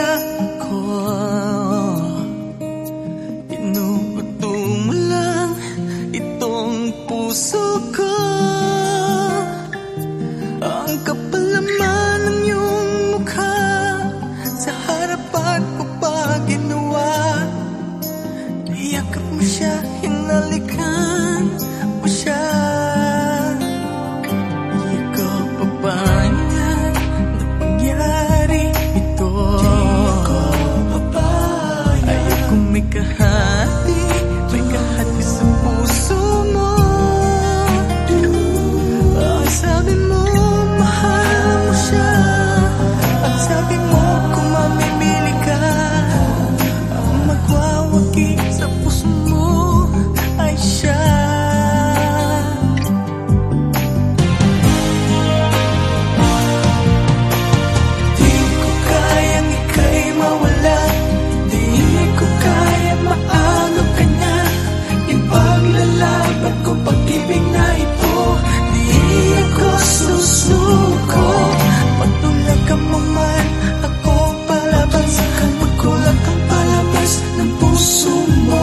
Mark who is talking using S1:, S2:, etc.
S1: ako. Inupato mo lang itong puso ko. Ang kapal ng iyong mukha. Sa harapan ko pa ginawa. Iyak mo siya hinalikan. 送我